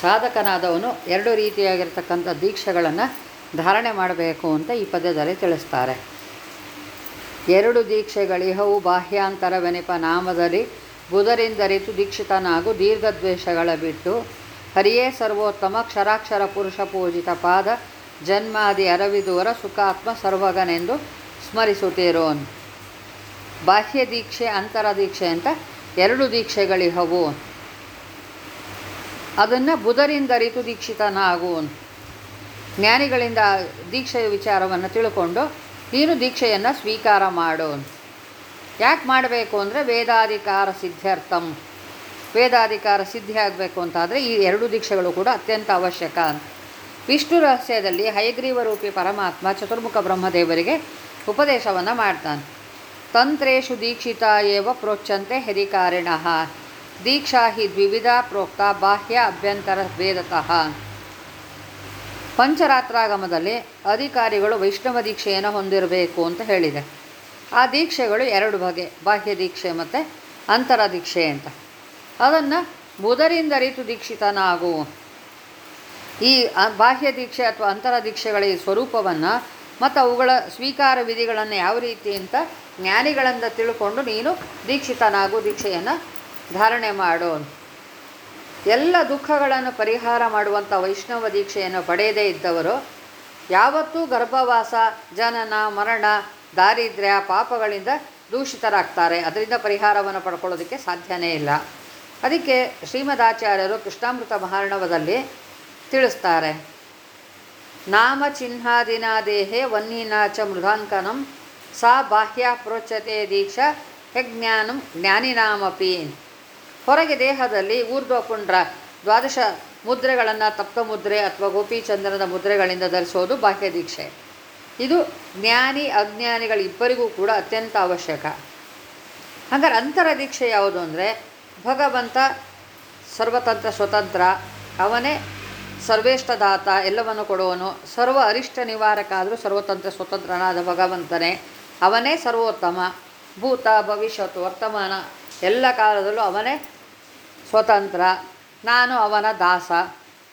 ಸಾಧಕನಾದವನು ಎರಡು ರೀತಿಯಾಗಿರ್ತಕ್ಕಂಥ ದೀಕ್ಷೆಗಳನ್ನು ಧಾರಣೆ ಮಾಡಬೇಕು ಅಂತ ಈ ಪದ್ಯದಲ್ಲಿ ತಿಳಿಸ್ತಾರೆ. ಎರಡು ದೀಕ್ಷೆಗಳಿಹವು ಬಾಹ್ಯಾಂತರವೆನಿಪ ನಾಮದಲ್ಲಿ ಬುಧರಿಂದರಿತು ದೀಕ್ಷಿತನಾಗು ದೀರ್ಘದ್ವೇಷಗಳ ಬಿಟ್ಟು ಹರಿಯೇ ಸರ್ವೋತ್ತಮ ಕ್ಷರಾಕ್ಷರ ಪುರುಷ ಪೂಜಿತ ಪಾದ ಜನ್ಮಾದಿ ಅರವಿದೂರ ಸುಖಾತ್ಮ ಸರ್ವಗನೆಂದು ಸ್ಮರಿಸುತ್ತಿರೋನ್. ಬಾಹ್ಯ ದೀಕ್ಷೆ, ಅಂತರ ದೀಕ್ಷೆ ಅಂತ ಎರಡು ದೀಕ್ಷೆಗಳಿಹವು. ಅದನ್ನು ಬುಧರಿಂದ ಅರಿತು ದೀಕ್ಷಿತನಾಗು ಜ್ಞಾನಿಗಳಿಂದ ದೀಕ್ಷೆಯ ವಿಚಾರವನ್ನು ತಿಳ್ಕೊಂಡು ನೀನು ದೀಕ್ಷೆಯನ್ನು ಸ್ವೀಕಾರ ಮಾಡು ಯಾಕೆ ಮಾಡಬೇಕು ಅಂದರೆ ವೇದಾಧಿಕಾರ ಸಿದ್ಧಾರ್ಥಂ. ವೇದಾಧಿಕಾರ ಸಿದ್ಧಿ ಆಗಬೇಕು ಅಂತಾದರೆ ಈ ಎರಡು ದೀಕ್ಷೆಗಳು ಕೂಡ ಅತ್ಯಂತ ಅವಶ್ಯಕ ವಿಷ್ಣು ರಹಸ್ಯದಲ್ಲಿ ಹಯಗ್ರೀವ ರೂಪಿ ಪರಮಾತ್ಮ ಚತುರ್ಮುಖ ಬ್ರಹ್ಮದೇವರಿಗೆ ಉಪದೇಶವನ್ನು ಮಾಡ್ತಾನೆ. ತಂತ್ರೇಶು ದೀಕ್ಷಿತ ಏವ ಪ್ರೋಚ್ಯಂತೆ ಹರಿಕಾರಿಣಃ. ದೀಕ್ಷಾ ಹಿ ದ್ವಿವಿಧ ಪ್ರೋಕ್ತ ಬಾಹ್ಯ ಅಭ್ಯಂತರ ಭೇದತಃ. ಪಂಚರಾತ್ರಾಗಮದಲ್ಲಿ ಅಧಿಕಾರಿಗಳು ವೈಷ್ಣವ ದೀಕ್ಷೆಯನ್ನು ಹೊಂದಿರಬೇಕು ಅಂತ ಹೇಳಿದೆ. ಆ ದೀಕ್ಷೆಗಳು ಎರಡು ಬಗೆ, ಬಾಹ್ಯ ದೀಕ್ಷೆ ಮತ್ತು ಅಂತರ ದೀಕ್ಷೆ ಅಂತ. ಅದನ್ನು ಬುಧರಿಂದ ರೀತು ದೀಕ್ಷಿತನಾಗು. ಈ ಬಾಹ್ಯ ದೀಕ್ಷೆ ಅಥವಾ ಅಂತರ ದೀಕ್ಷೆಗಳ ಈ ಸ್ವರೂಪವನ್ನು ಮತ್ತು ಅವುಗಳ ಸ್ವೀಕಾರ ವಿಧಿಗಳನ್ನು ಯಾವ ರೀತಿ ಅಂತ ಜ್ಞಾನಿಗಳಿಂದ ತಿಳ್ಕೊಂಡು ನೀನು ದೀಕ್ಷಿತನಾಗು, ದೀಕ್ಷೆಯನ್ನು ಧಾರಣೆ ಮಾಡು ಎಲ್ಲ ದುಃಖಗಳನ್ನು ಪರಿಹಾರ ಮಾಡುವಂಥ ವೈಷ್ಣವ ದೀಕ್ಷೆಯನ್ನು ಪಡೆಯದೇ ಇದ್ದವರು, ಯಾವತ್ತೂ ಗರ್ಭವಾಸ, ಜನನ, ಮರಣ, ದಾರಿದ್ರ್ಯ, ಪಾಪಗಳಿಂದ ದೂಷಿತರಾಗ್ತಾರೆ. ಅದರಿಂದ ಪರಿಹಾರವನ್ನು ಪಡ್ಕೊಳ್ಳೋದಕ್ಕೆ ಸಾಧ್ಯನೇ ಇಲ್ಲ. ಅದಕ್ಕೆ ಶ್ರೀಮದಾಚಾರ್ಯರು ಕೃಷ್ಣಾಮೃತ ಮಹಾರ್ಣವದಲ್ಲಿ ತಿಳಿಸ್ತಾರೆ. ನಾಮ ಚಿಹ್ನಾದಿನಾ ದೇಹೆ ವನ್ನಿನಾಚ ಮೃದಾಂಕನಂ ಸಾ ಬಾಹ್ಯ ಪ್ರೋಚ್ಯತೆ ದೀಕ್ಷಾ ಹೆಜ್ಞಾನಂ ಜ್ಞಾನಿನಾಮಪಿ. ಹೊರಗೆ ದೇಹದಲ್ಲಿ ಊರ್ಧ್ವಪುಂಡ್ರ ದ್ವಾದಶ ಮುದ್ರೆಗಳನ್ನು ತಪ್ತ ಮುದ್ರೆ ಅಥವಾ ಗೋಪಿಚಂದ್ರನ ಮುದ್ರೆಗಳಿಂದ ಧರಿಸೋದು ಬಾಹ್ಯ ದೀಕ್ಷೆ. ಇದು ಜ್ಞಾನಿ ಅಜ್ಞಾನಿಗಳಿಬ್ಬರಿಗೂ ಕೂಡ ಅತ್ಯಂತ ಅವಶ್ಯಕ. ಹಾಗಾದ್ರೆ ಅಂತರ ದೀಕ್ಷೆ ಯಾವುದು ಅಂದರೆ, ಭಗವಂತ ಸರ್ವತಂತ್ರ ಸ್ವತಂತ್ರ, ಅವನೇ ಸರ್ವೇಷ್ಟದಾತ ಎಲ್ಲವನ್ನು ಕೊಡುವನು, ಸರ್ವ ಅರಿಷ್ಟ ನಿವಾರಕ ಆದರೂ ಸರ್ವತಂತ್ರ ಸ್ವತಂತ್ರನಾದ ಭಗವಂತನೇ, ಅವನೇ ಸರ್ವೋತ್ತಮ, ಭೂತ ಭವಿಷ್ಯತ್ ವರ್ತಮಾನ, ಎಲ್ಲ ಕಾಲದಲ್ಲೂ ಅವನೇ ಸ್ವತಂತ್ರ. ನಾನು ಅವನ ದಾಸ.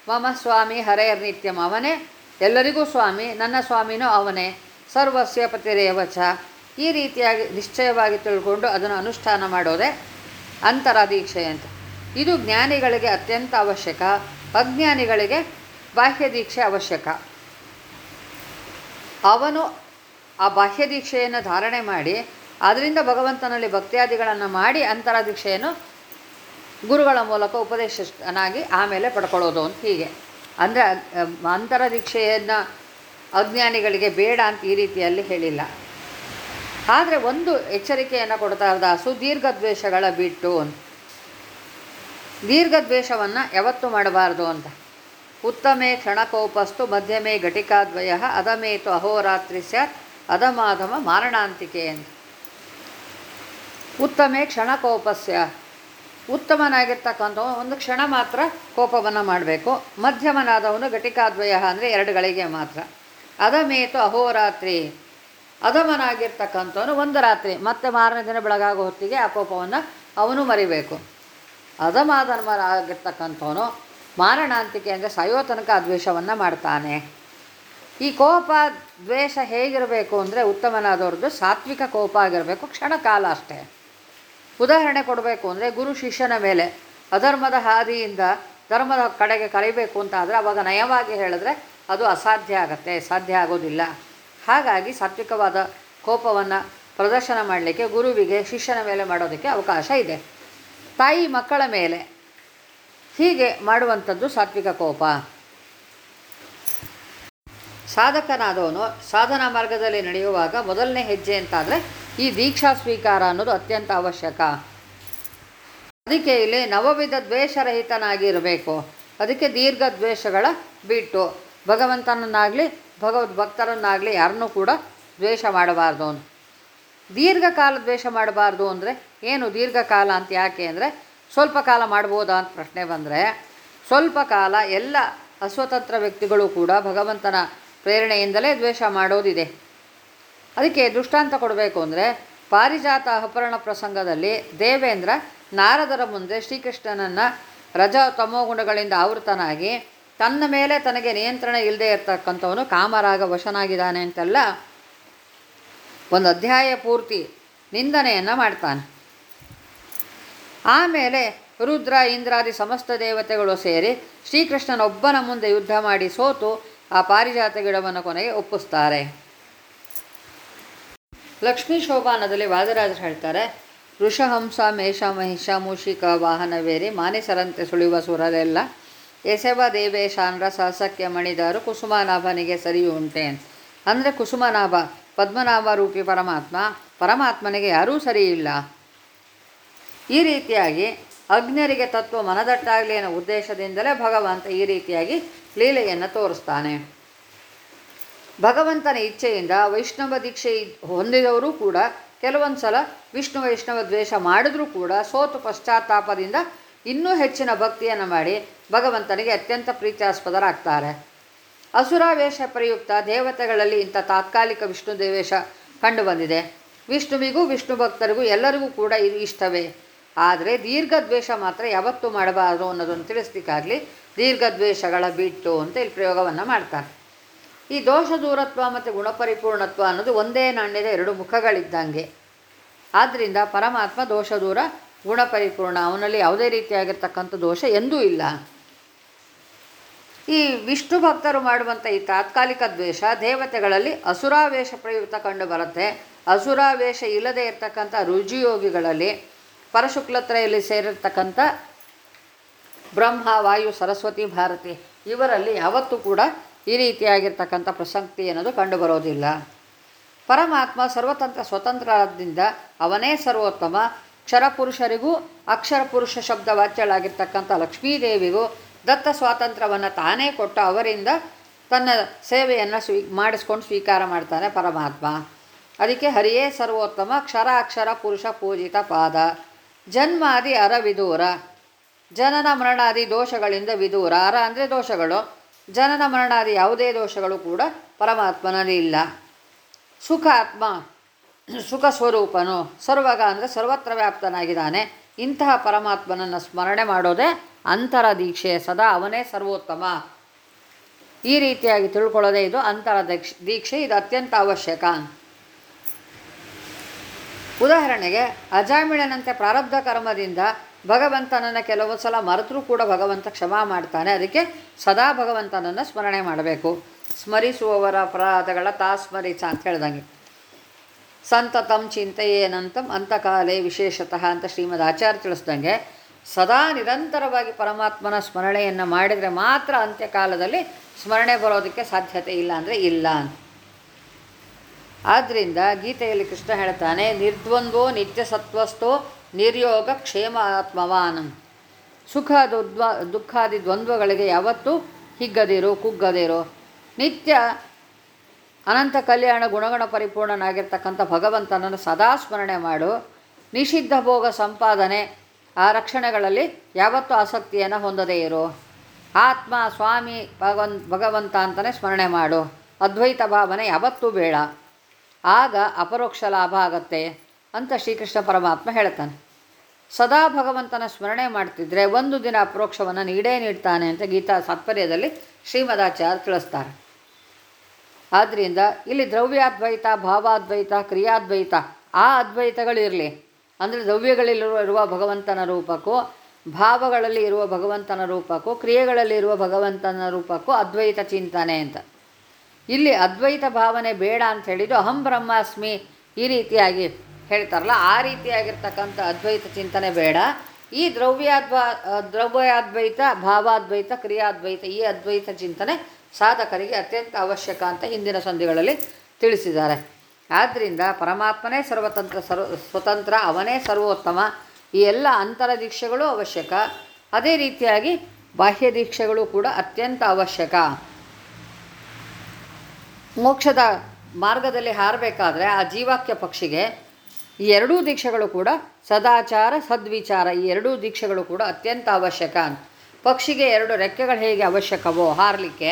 ಮಮ ಸ್ವಾಮಿ ಹರೆಯರ್ ನಿತ್ಯಂ. ಅವನೇ? ಎಲ್ಲರಿಗೂ ಸ್ವಾಮಿ. ನನ್ನ ಸ್ವಾಮಿನೂ ಅವನೇ. ಸರ್ವಸ್ಯ ಪತಿರೇವಚ ಈ ರೀತಿಯಾಗಿ ನಿಶ್ಚಯವಾಗಿ ತಿಳ್ಕೊಂಡು ಅದನ್ನು ಅನುಷ್ಠಾನ ಮಾಡೋದೇ ಅಂತರ ದೀಕ್ಷೆ ಅಂತ ಇದು ಜ್ಞಾನಿಗಳಿಗೆ ಅತ್ಯಂತ ಅವಶ್ಯಕ. ಅಜ್ಞಾನಿಗಳಿಗೆ ಬಾಹ್ಯ ದೀಕ್ಷೆ ಅವಶ್ಯಕ. ಅವನು ಆ ಬಾಹ್ಯ ದೀಕ್ಷೆಯನ್ನು ಧಾರಣೆ ಮಾಡಿ, ಅದರಿಂದ ಭಗವಂತನಲ್ಲಿ ಭಕ್ತಿಯಾದಿಗಳನ್ನು ಮಾಡಿ ಅಂತರ ದೀಕ್ಷೆಯನ್ನು ಗುರುಗಳ ಮೂಲಕ ಉಪದೇಶನಾಗಿ ಆಮೇಲೆ ಪಡ್ಕೊಳ್ಳೋದು ಅಂತ ಹೀಗೆ. ಅಂದರೆ ಅಂತರ ದೀಕ್ಷೆಯನ್ನು ಅಜ್ಞಾನಿಗಳಿಗೆ ಬೇಡ ಅಂತ ಈ ರೀತಿಯಲ್ಲಿ ಹೇಳಿಲ್ಲ. ಆದರೆ ಒಂದು ಎಚ್ಚರಿಕೆಯನ್ನು ಕೊಡ್ತಾ ದಾಸು ದೀರ್ಘ ದ್ವೇಷಗಳ ಬಿಟ್ಟು ಅಂತ. ದೀರ್ಘ ದ್ವೇಷವನ್ನು ಯಾವತ್ತೂ ಮಾಡಬಾರ್ದು ಅಂತ. ಉತ್ತಮೇ ಕ್ಷಣಕೋಪಸ್ತು ಮಧ್ಯಮೇ ಘಟಿಕಾದ್ವಯ ಅಧಮೇತು ಅಹೋರಾತ್ರಿ ಸ್ಯಾತ್ ಅಧಮಾಧಮ ಮಾರಣಾಂತಿಕೆ ಅಂತ. ಉತ್ತಮೇ ಕ್ಷಣಕೋಪಸ್ಯ ಉತ್ತಮನಾಗಿರ್ತಕ್ಕಂಥ ಒಂದು ಕ್ಷಣ ಮಾತ್ರ ಕೋಪವನ್ನು ಮಾಡಬೇಕು. ಮಧ್ಯಮನಾದವನು ಘಟಿಕಾದ್ವಯ ಅಂದರೆ ಎರಡು ಗಳಿಗೆ ಮಾತ್ರ. ಅಧಮೇತು ಅಹೋರಾತ್ರಿ ಅಧಮನಾಗಿರ್ತಕ್ಕಂಥವನು ಒಂದು ರಾತ್ರಿ. ಮತ್ತೆ ಮಾರನೇ ದಿನ ಬೆಳಗಾಗೋ ಹೊತ್ತಿಗೆ ಆ ಕೋಪವನ್ನು ಅವನು ಮರಿಬೇಕು. ಅಧಮಾಧರ್ಮನಾಗಿರ್ತಕ್ಕಂಥವನು ಮಾರಣಾಂತಿಕೆ ಅಂದರೆ ಸಾಯೋ ತನಕ ಮಾಡ್ತಾನೆ. ಈ ಕೋಪ, ದ್ವೇಷ ಹೇಗಿರಬೇಕು ಅಂದರೆ ಉತ್ತಮನಾದವ್ರದ್ದು ಸಾತ್ವಿಕ ಕೋಪ ಆಗಿರಬೇಕು, ಕ್ಷಣಕಾಲ ಅಷ್ಟೇ. ಉದಾಹರಣೆ ಕೊಡಬೇಕು ಅಂದರೆ ಗುರು ಶಿಷ್ಯನ ಮೇಲೆ ಅಧರ್ಮದ ಹಾದಿಯಿಂದ ಧರ್ಮದ ಕಡೆಗೆ ಕಲಿಬೇಕು ಅಂತ ಆದರೆ ಅವಾಗ ನಯವಾಗಿ ಹೇಳಿದ್ರೆ ಅದು ಅಸಾಧ್ಯ ಆಗತ್ತೆ, ಸಾಧ್ಯ ಆಗೋದಿಲ್ಲ. ಹಾಗಾಗಿ ಸಾತ್ವಿಕವಾದ ಕೋಪವನ್ನು ಪ್ರದರ್ಶನ ಮಾಡಲಿಕ್ಕೆ ಗುರುವಿಗೆ ಶಿಷ್ಯನ ಮೇಲೆ ಮಾಡೋದಕ್ಕೆ ಅವಕಾಶ ಇದೆ. ತಾಯಿ ಮಕ್ಕಳ ಮೇಲೆ ಹೀಗೆ ಮಾಡುವಂಥದ್ದು ಸಾತ್ವಿಕ ಕೋಪ. ಸಾಧಕನಾದವನು ಸಾಧನಾ ಮಾರ್ಗದಲ್ಲಿ ನಡೆಯುವಾಗ ಮೊದಲನೇ ಹೆಜ್ಜೆ ಅಂತಾದರೆ ಈ ದೀಕ್ಷಾ ಸ್ವೀಕಾರ ಅನ್ನೋದು ಅತ್ಯಂತ ಅವಶ್ಯಕ. ಅದಕ್ಕೆ ಇಲ್ಲಿ ನವವಿಧ ದ್ವೇಷರಹಿತನಾಗಿರಬೇಕು. ಅದಕ್ಕೆ ದೀರ್ಘ ದ್ವೇಷಗಳ ಬಿಟ್ಟು. ಭಗವಂತನನ್ನಾಗಲಿ ಭಗವದ್ ಭಕ್ತರನ್ನಾಗಲಿ ಯಾರನ್ನೂ ಕೂಡ ದ್ವೇಷ ಮಾಡಬಾರ್ದು. ದೀರ್ಘಕಾಲ ದ್ವೇಷ ಮಾಡಬಾರ್ದು ಅಂದರೆ ಏನು? ದೀರ್ಘಕಾಲ ಅಂತ ಯಾಕೆ ಅಂದರೆ ಸ್ವಲ್ಪ ಕಾಲ ಮಾಡ್ಬೋದಾ ಅಂತ ಪ್ರಶ್ನೆ ಬಂದರೆ, ಸ್ವಲ್ಪ ಕಾಲ ಎಲ್ಲ ಅಸ್ವತಂತ್ರ ವ್ಯಕ್ತಿಗಳು ಕೂಡ ಭಗವಂತನ ಪ್ರೇರಣೆಯಿಂದಲೇ ದ್ವೇಷ ಮಾಡೋದಿದೆ. ಅದಕ್ಕೆ ದೃಷ್ಟಾಂತ ಕೊಡಬೇಕು ಅಂದರೆ ಪಾರಿಜಾತ ಅಪಹರಣ ಪ್ರಸಂಗದಲ್ಲಿ ದೇವೇಂದ್ರ ನಾರದರ ಮುಂದೆ ಶ್ರೀಕೃಷ್ಣನನ್ನು ರಜ ತಮೋ ಗುಣಗಳಿಂದ ಆವೃತನಾಗಿ ತನ್ನ ಮೇಲೆ ತನಗೆ ನಿಯಂತ್ರಣ ಇಲ್ಲದೆ ಇರತಕ್ಕಂಥವನು ಕಾಮರಾಗ ವಶನಾಗಿದ್ದಾನೆ ಅಂತೆಲ್ಲ ಒಂದು ಅಧ್ಯಾಯ ಪೂರ್ತಿ ನಿಂದನೆಯನ್ನು ಮಾಡ್ತಾನೆ. ಆಮೇಲೆ ರುದ್ರ, ಇಂದ್ರಾದಿ ಸಮಸ್ತ ದೇವತೆಗಳು ಸೇರಿ ಶ್ರೀಕೃಷ್ಣನೊಬ್ಬನ ಮುಂದೆ ಯುದ್ಧ ಮಾಡಿ ಸೋತು ಆ ಪಾರಿಜಾತ ಗಿಡವನ್ನು ಕೊನೆಗೆ ಒಪ್ಪಿಸ್ತಾರೆ. ಲಕ್ಷ್ಮೀ ಶೋಭಾನದಲ್ಲಿ ವಾದರಾಜರು ಹೇಳ್ತಾರೆ ಋಷಹಂಸ ಮೇಷ ಮಹಿಷ ಮೂಷಿಕ ವಾಹನವೇರಿ ಮಾನಿಸರಂತೆ ಸುಳಿಯುವ ಸುರರೆಲ್ಲ ಎಸೆವ ದೇವೇಶಾನ್ರ ಸಹಸಕ್ಯ ಮಣಿದಾರು, ಕುಸುಮನಾಭನಿಗೆ ಸರಿಯುಂಟೆ ಅಂದರೆ ಕುಸುಮನಾಭ, ಪದ್ಮನಾಭ ರೂಪಿ ಪರಮಾತ್ಮ, ಪರಮಾತ್ಮನಿಗೆ ಯಾರೂ ಸರಿಯಿಲ್ಲ. ಈ ರೀತಿಯಾಗಿ ಅಗ್ನಿಯರಿಗೆ ತತ್ವ ಮನದಟ್ಟಾಗಲಿ ಅನ್ನೋ ಉದ್ದೇಶದಿಂದಲೇ ಭಗವಂತ ಈ ರೀತಿಯಾಗಿ ಲೀಲೆಯನ್ನು ತೋರಿಸ್ತಾನೆ. ಭಗವಂತನ ಇಚ್ಛೆಯಿಂದ ವೈಷ್ಣವ ದೀಕ್ಷೆ ಹೊಂದಿದವರು ಕೂಡ ಕೆಲವೊಂದು ಸಲ ವಿಷ್ಣು ವೈಷ್ಣವ ದ್ವೇಷ ಮಾಡಿದ್ರೂ ಕೂಡ ಸೋತು ಪಶ್ಚಾತ್ತಾಪದಿಂದ ಇನ್ನೂ ಹೆಚ್ಚಿನ ಭಕ್ತಿಯನ್ನು ಮಾಡಿ ಭಗವಂತನಿಗೆ ಅತ್ಯಂತ ಪ್ರೀತ್ಯಾಸ್ಪದರಾಗ್ತಾರೆ. ಅಸುರಾವೇಶ ಪ್ರಯುಕ್ತ ದೇವತೆಗಳಲ್ಲಿ ಇಂಥ ತಾತ್ಕಾಲಿಕ ವಿಷ್ಣು ದೇವೇಶ ಕಂಡುಬಂದಿದೆ. ವಿಷ್ಣುವಿಗೂ ವಿಷ್ಣು ಭಕ್ತರಿಗೂ ಎಲ್ಲರಿಗೂ ಕೂಡ ಇದು ಇಷ್ಟವೇ. ಆದರೆ ದೀರ್ಘದ್ವೇಷ ಮಾತ್ರ ಯಾವತ್ತೂ ಮಾಡಬಾರದು ಅನ್ನೋದನ್ನು ತಿಳಿಸ್ಲಿಕ್ಕಾಗಲಿ ದೀರ್ಘದ್ವೇಷಗಳ ಬಿಟ್ಟು ಅಂತ ಇಲ್ಲಿ ಪ್ರಯೋಗವನ್ನು ಮಾಡ್ತಾರೆ. ಈ ದೋಷ ದೂರತ್ವ ಮತ್ತು ಗುಣಪರಿಪೂರ್ಣತ್ವ ಅನ್ನೋದು ಒಂದೇ ನಾಣ್ಯದ ಎರಡು ಮುಖಗಳಿದ್ದಂಗೆ. ಆದ್ದರಿಂದ ಪರಮಾತ್ಮ ದೋಷ ದೂರ, ಗುಣಪರಿಪೂರ್ಣ, ಅವನಲ್ಲಿ ಯಾವುದೇ ರೀತಿಯಾಗಿರ್ತಕ್ಕಂಥ ದೋಷ ಎಂದೂ ಇಲ್ಲ. ಈ ವಿಷ್ಣು ಭಕ್ತರು ಮಾಡುವಂಥ ಈ ತಾತ್ಕಾಲಿಕ ದ್ವೇಷ ದೇವತೆಗಳಲ್ಲಿ ಅಸುರಾವೇಶ ಪ್ರಯುಕ್ತ ಕಂಡು ಬರುತ್ತೆ. ಅಸುರಾವೇಶ ಇಲ್ಲದೆ ಇರತಕ್ಕಂಥ ರುಜಿಯೋಗಿಗಳಲ್ಲಿ ಪರಶುಕ್ಲತ್ರೆಯಲ್ಲಿ ಸೇರಿರ್ತಕ್ಕಂಥ ಬ್ರಹ್ಮ, ವಾಯು, ಸರಸ್ವತಿ, ಭಾರತಿ, ಇವರಲ್ಲಿ ಯಾವತ್ತೂ ಕೂಡ ಈ ರೀತಿಯಾಗಿರ್ತಕ್ಕಂಥ ಪ್ರಸಕ್ತಿ ಅನ್ನೋದು ಕಂಡುಬರೋದಿಲ್ಲ ಪರಮಾತ್ಮ ಸರ್ವತಂತ್ರ ಸ್ವತಂತ್ರದಿಂದ ಅವನೇ ಸರ್ವೋತ್ತಮ. ಕ್ಷರಪುರುಷರಿಗೂ ಅಕ್ಷರ ಪುರುಷ ಶಬ್ದ ವಾಚ್ಯಳಾಗಿರ್ತಕ್ಕಂಥ ಲಕ್ಷ್ಮೀದೇವಿಗೂ ದತ್ತ ಸ್ವಾತಂತ್ರ್ಯವನ್ನು ತಾನೇ ಕೊಟ್ಟು ಅವರಿಂದ ತನ್ನ ಸೇವೆಯನ್ನು ಸ್ವೀ, ಮಾಡಿಸ್ಕೊಂಡು ಸ್ವೀಕಾರ ಮಾಡ್ತಾನೆ ಪರಮಾತ್ಮ. ಅದಕ್ಕೆ ಹರಿಯೇ ಸರ್ವೋತ್ತಮ, ಕ್ಷರ ಅಕ್ಷರ ಪುರುಷ ಪೂಜಿತ ಪಾದ. ಜನ್ಮಾದಿ ಅರವಿದೂರ. ಜನನ ಮರಣಾದಿ ದೋಷಗಳಿಂದ ವಿದೂರ. ಅರ ಅಂದರೆ ದೋಷಗಳು. ಜನನ ಮರಣಾದಿ ಯಾವುದೇ ದೋಷಗಳು ಕೂಡ ಪರಮಾತ್ಮನಲ್ಲಿ ಇಲ್ಲ. ಸುಖ ಆತ್ಮ, ಸುಖ ಸ್ವರೂಪನು ಸರ್ವಗ ಅಂದರೆ ಸರ್ವತ್ರ ವ್ಯಾಪ್ತನಾಗಿದ್ದಾನೆ. ಇಂತಹ ಪರಮಾತ್ಮನನ್ನು ಸ್ಮರಣೆ ಮಾಡೋದೇ ಅಂತರ ದೀಕ್ಷೆ, ಸದಾ ಅವನೇ ಸರ್ವೋತ್ತಮ. ಈ ರೀತಿಯಾಗಿ ತಿಳ್ಕೊಳ್ಳೋದೇ ಇದು ಅಂತರ ದೀಕ್ಷ ಇದು ಅತ್ಯಂತ ಅವಶ್ಯಕ. ಉದಾಹರಣೆಗೆ ಅಜಾಮಿಳನಂತೆ ಪ್ರಾರಬ್ಧ ಕರ್ಮದಿಂದ ಭಗವಂತನನ್ನು ಕೆಲವು ಸಲ ಮರೆತರೂ ಕೂಡ ಭಗವಂತ ಕ್ಷಮಾ ಮಾಡ್ತಾನೆ. ಅದಕ್ಕೆ ಸದಾ ಭಗವಂತನನ್ನು ಸ್ಮರಣೆ ಮಾಡಬೇಕು. ಸ್ಮರಿಸುವವರ ಅಪರಾಧಗಳ ತಾ ಸ್ಮರಿಸ ಅಂತ ಹೇಳ್ದಂಗೆ. ಸಂತತಂ ಚಿಂತೆಯೇನಂತಂ ಅಂತಕಾಲೇ ವಿಶೇಷತಃ ಅಂತ ಶ್ರೀಮದ್ ಆಚಾರ್ಯ ತಿಳಿಸ್ದಂಗೆ, ಸದಾ ನಿರಂತರವಾಗಿ ಪರಮಾತ್ಮನ ಸ್ಮರಣೆಯನ್ನು ಮಾಡಿದರೆ ಮಾತ್ರ ಅಂತ್ಯಕಾಲದಲ್ಲಿ ಸ್ಮರಣೆ ಬರೋದಕ್ಕೆ ಸಾಧ್ಯತೆ ಇಲ್ಲ ಅಂದರೆ ಇಲ್ಲ ಅಂತ. ಆದ್ದರಿಂದ ಗೀತೆಯಲ್ಲಿ ಕೃಷ್ಣ ಹೇಳ್ತಾನೆ, ನಿರ್ದ್ವಂದ್ವೋ ನಿತ್ಯ ಸತ್ವಸ್ಥೋ ನಿರ್ಯೋಗ ಕ್ಷೇಮ ಸುಖ ದುದ್ವ ದುಃಖಾದಿ ದ್ವಂದ್ವಗಳಿಗೆ ಯಾವತ್ತೂ ಹಿಗ್ಗದಿರು, ಕುಗ್ಗದಿರು. ನಿತ್ಯ ಅನಂತ ಕಲ್ಯಾಣ ಗುಣಗಣ ಪರಿಪೂರ್ಣನಾಗಿರ್ತಕ್ಕಂಥ ಭಗವಂತನನ್ನು ಸದಾ ಸ್ಮರಣೆ ಮಾಡು. ನಿಷಿದ್ಧ ಭೋಗ ಸಂಪಾದನೆ ಆ ರಕ್ಷಣೆಗಳಲ್ಲಿ ಯಾವತ್ತೂ ಆಸಕ್ತಿಯನ್ನು ಹೊಂದದೇ ಇರು. ಆತ್ಮ, ಸ್ವಾಮಿ, ಭಗವನ್, ಭಗವಂತ ಅಂತಲೇ ಸ್ಮರಣೆ ಮಾಡು. ಅದ್ವೈತ ಭಾವನೆ ಯಾವತ್ತೂ ಬೇಡ. ಆಗ ಅಪರೋಕ್ಷ ಲಾಭ ಆಗತ್ತೆ ಅಂತ ಶ್ರೀಕೃಷ್ಣ ಪರಮಾತ್ಮ ಹೇಳ್ತಾನೆ. ಸದಾ ಭಗವಂತನ ಸ್ಮರಣೆ ಮಾಡ್ತಿದ್ರೆ ಒಂದು ದಿನ ಅಪ್ರೋಕ್ಷವನ್ನು ನೀಡೇ ನೀಡ್ತಾನೆ ಅಂತ ಗೀತಾ ತಾತ್ಪರ್ಯದಲ್ಲಿ ಶ್ರೀಮದಾಚಾರ್ಯ ತಿಳಿಸ್ತಾರೆ. ಆದ್ದರಿಂದ ಇಲ್ಲಿ ದ್ರವ್ಯಾದ್ವೈತ, ಭಾವಾದ್ವೈತ, ಕ್ರಿಯಾದ್ವೈತ, ಆ ಅದ್ವೈತಗಳಿರಲಿ. ಅಂದರೆ ದ್ರವ್ಯಗಳಲ್ಲಿರುವ ಭಗವಂತನ ರೂಪಕ್ಕೂ, ಭಾವಗಳಲ್ಲಿ ಇರುವ ಭಗವಂತನ ರೂಪಕ್ಕೂ, ಕ್ರಿಯೆಗಳಲ್ಲಿ ಇರುವ ಭಗವಂತನ ರೂಪಕ್ಕೂ ಅದ್ವೈತ ಚಿಂತನೆ ಅಂತ. ಇಲ್ಲಿ ಅದ್ವೈತ ಭಾವನೆ ಬೇಡ ಅಂತ ಹೇಳಿದ್ದು ಅಹಂ ಬ್ರಹ್ಮಾಸ್ಮಿ ಈ ರೀತಿಯಾಗಿ ಹೇಳ್ತಾರಲ್ಲ, ಆ ರೀತಿಯಾಗಿರ್ತಕ್ಕಂಥ ಅದ್ವೈತ ಚಿಂತನೆ ಬೇಡ. ಈ ದ್ರವ್ಯಾದ್ವ ದ್ರವ್ಯಾದ್ವೈತ, ಭಾವಾದ್ವೈತ, ಕ್ರಿಯಾದ್ವೈತ, ಈ ಅದ್ವೈತ ಚಿಂತನೆ ಸಾಧಕರಿಗೆ ಅತ್ಯಂತ ಅವಶ್ಯಕ ಅಂತ ಹಿಂದಿನ ಸಂಧಿಗಳಲ್ಲಿ ತಿಳಿಸಿದ್ದಾರೆ. ಆದ್ದರಿಂದ ಪರಮಾತ್ಮನೇ ಸರ್ವತಂತ್ರ, ಸರ್ವ, ಸ್ವತಂತ್ರ, ಅವನೇ ಸರ್ವೋತ್ತಮ. ಈ ಎಲ್ಲ ಅಂತರ ದೀಕ್ಷೆಗಳು ಅವಶ್ಯಕ. ಅದೇ ರೀತಿಯಾಗಿ ಬಾಹ್ಯ ದೀಕ್ಷೆಗಳು ಕೂಡ ಅತ್ಯಂತ ಅವಶ್ಯಕ. ಮೋಕ್ಷದ ಮಾರ್ಗದಲ್ಲಿ ಹಾರಬೇಕಾದ್ರೆ ಆ ಜೀವಾಕ್ಯ ಪಕ್ಷಿಗೆ ಈ ಎರಡೂ ದೀಕ್ಷೆಗಳು ಕೂಡ ಸದಾಚಾರ, ಸದ್ವಿಚಾರ, ಈ ಎರಡೂ ದೀಕ್ಷೆಗಳು ಕೂಡ ಅತ್ಯಂತ ಅವಶ್ಯಕ ಪಕ್ಷಿಗೆ ಎರಡು ರೆಕ್ಕೆಗಳು ಹೇಗೆ ಅವಶ್ಯಕವೋ ಹಾರಲಿಕ್ಕೆ,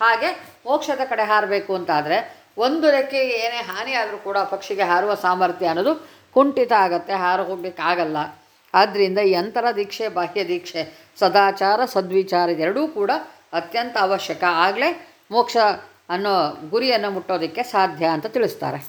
ಹಾಗೆ ಮೋಕ್ಷದ ಕಡೆ ಹಾರಬೇಕು ಅಂತಾದರೆ ಒಂದು ರೆಕ್ಕೆಗೆ ಏನೇ ಹಾನಿ ಆದರೂ ಕೂಡ ಪಕ್ಷಿಗೆ ಹಾರುವ ಸಾಮರ್ಥ್ಯ ಅನ್ನೋದು ಕುಂಠಿತ ಆಗುತ್ತೆ, ಹಾರು ಹೋಗಲಿಕ್ಕಾಗಲ್ಲ. ಆದ್ದರಿಂದ ಈ ಅಂತರ ದೀಕ್ಷೆ, ಬಾಹ್ಯ ದೀಕ್ಷೆ, ಸದಾಚಾರ, ಸದ್ವಿಚಾರ ಎರಡೂ ಕೂಡ ಅತ್ಯಂತ ಅವಶ್ಯಕ. ಆಗಲೇ ಮೋಕ್ಷ ಅನ್ನೋ ಗುರಿಯನ್ನು ಮುಟ್ಟೋದಕ್ಕೆ ಸಾಧ್ಯ ಅಂತ ತಿಳಿಸ್ತಾರೆ.